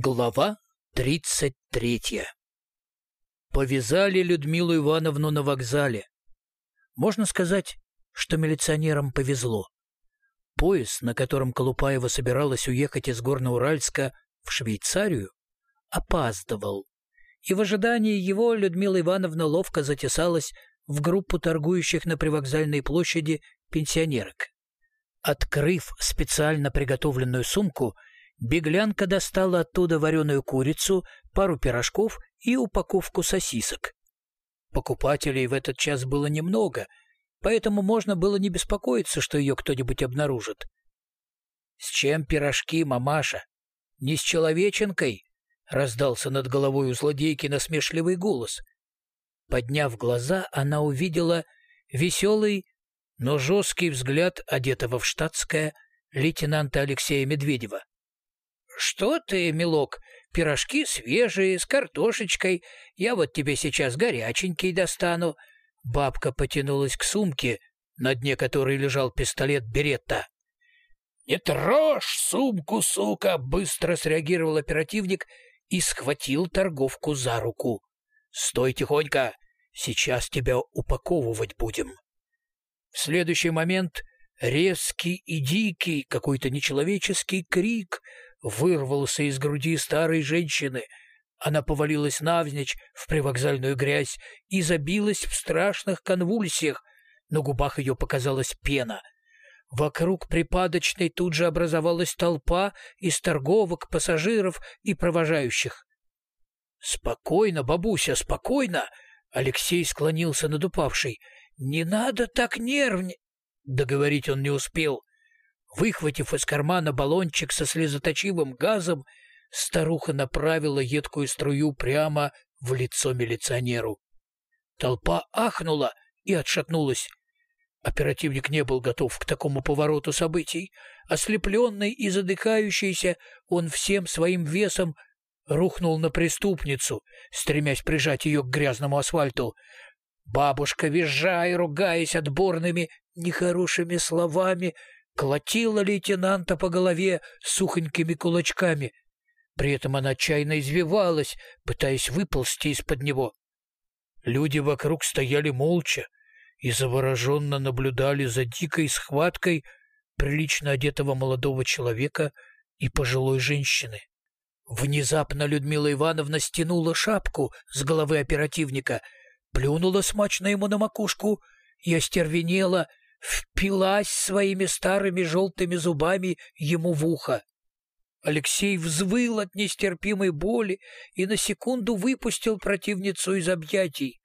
Глава тридцать третья Повязали Людмилу Ивановну на вокзале. Можно сказать, что милиционерам повезло. Поезд, на котором Колупаева собиралась уехать из Горноуральска в Швейцарию, опаздывал. И в ожидании его Людмила Ивановна ловко затесалась в группу торгующих на привокзальной площади пенсионерок. Открыв специально приготовленную сумку, Беглянка достала оттуда вареную курицу, пару пирожков и упаковку сосисок. Покупателей в этот час было немного, поэтому можно было не беспокоиться, что ее кто-нибудь обнаружит. «С чем пирожки, мамаша? Не с человеченкой?» — раздался над головой у злодейки насмешливый голос. Подняв глаза, она увидела веселый, но жесткий взгляд одетого в штатское лейтенанта Алексея Медведева. «Что ты, милок, пирожки свежие, с картошечкой. Я вот тебе сейчас горяченький достану». Бабка потянулась к сумке, на дне которой лежал пистолет Беретта. «Не трожь сумку, сука!» — быстро среагировал оперативник и схватил торговку за руку. «Стой тихонько! Сейчас тебя упаковывать будем!» В следующий момент резкий и дикий, какой-то нечеловеческий крик — вырвался из груди старой женщины. Она повалилась навзничь в привокзальную грязь и забилась в страшных конвульсиях. На губах ее показалась пена. Вокруг припадочной тут же образовалась толпа из торговок, пассажиров и провожающих. «Спокойно, бабуся, спокойно!» Алексей склонился над упавшей. «Не надо так нервничать!» Договорить он не успел. Выхватив из кармана баллончик со слезоточивым газом, старуха направила едкую струю прямо в лицо милиционеру. Толпа ахнула и отшатнулась. Оперативник не был готов к такому повороту событий. Ослепленный и задыхающийся, он всем своим весом рухнул на преступницу, стремясь прижать ее к грязному асфальту. Бабушка, визжа и ругаясь отборными, нехорошими словами, колотила лейтенанта по голове сухонькими кулачками. При этом она отчаянно извивалась, пытаясь выползти из-под него. Люди вокруг стояли молча и завороженно наблюдали за дикой схваткой прилично одетого молодого человека и пожилой женщины. Внезапно Людмила Ивановна стянула шапку с головы оперативника, плюнула смачно ему на макушку и остервенела, впилась своими старыми желтыми зубами ему в ухо. Алексей взвыл от нестерпимой боли и на секунду выпустил противницу из объятий.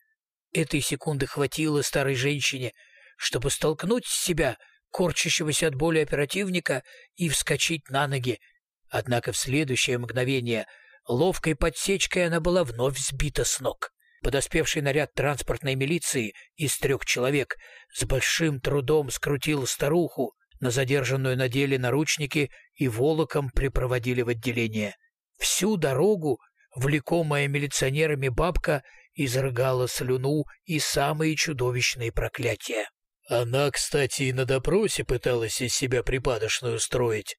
Этой секунды хватило старой женщине, чтобы столкнуть с себя корчащегося от боли оперативника и вскочить на ноги. Однако в следующее мгновение ловкой подсечкой она была вновь сбита с ног. Подоспевший наряд транспортной милиции из трех человек с большим трудом скрутил старуху, на задержанную надели наручники и волоком припроводили в отделение. Всю дорогу, влекомая милиционерами бабка, изрыгала слюну и самые чудовищные проклятия. Она, кстати, и на допросе пыталась из себя припадочную строить.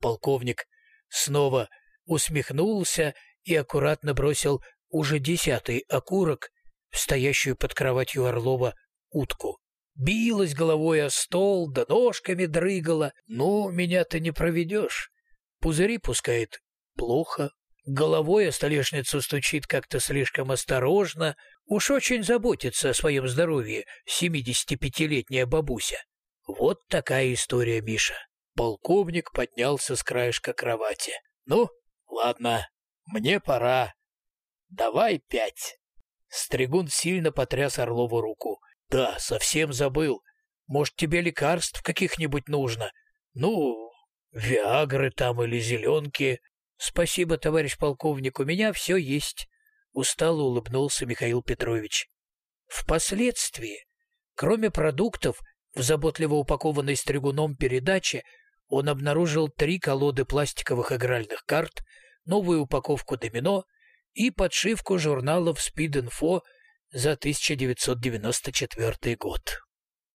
Полковник снова усмехнулся и аккуратно бросил уже десятый окурок в стоящую под кроватью Орлова утку. Билась головой о стол, да ножками дрыгала. Ну, меня ты не проведешь. Пузыри пускает плохо. Головой о столешницу стучит как-то слишком осторожно. Уж очень заботится о своем здоровье 75-летняя бабуся. Вот такая история, Миша. Полковник поднялся с краешка кровати. Ну, ладно, мне пора. Давай пять. Стригун сильно потряс Орлову руку. Да, совсем забыл. Может, тебе лекарств каких-нибудь нужно? Ну, виагры там или зеленки. Спасибо, товарищ полковник, у меня все есть. Устало улыбнулся Михаил Петрович. Впоследствии, кроме продуктов, в заботливо упакованной стригуном передаче он обнаружил три колоды пластиковых игральных карт, новую упаковку домино и подшивку журналов Info за 1994 год.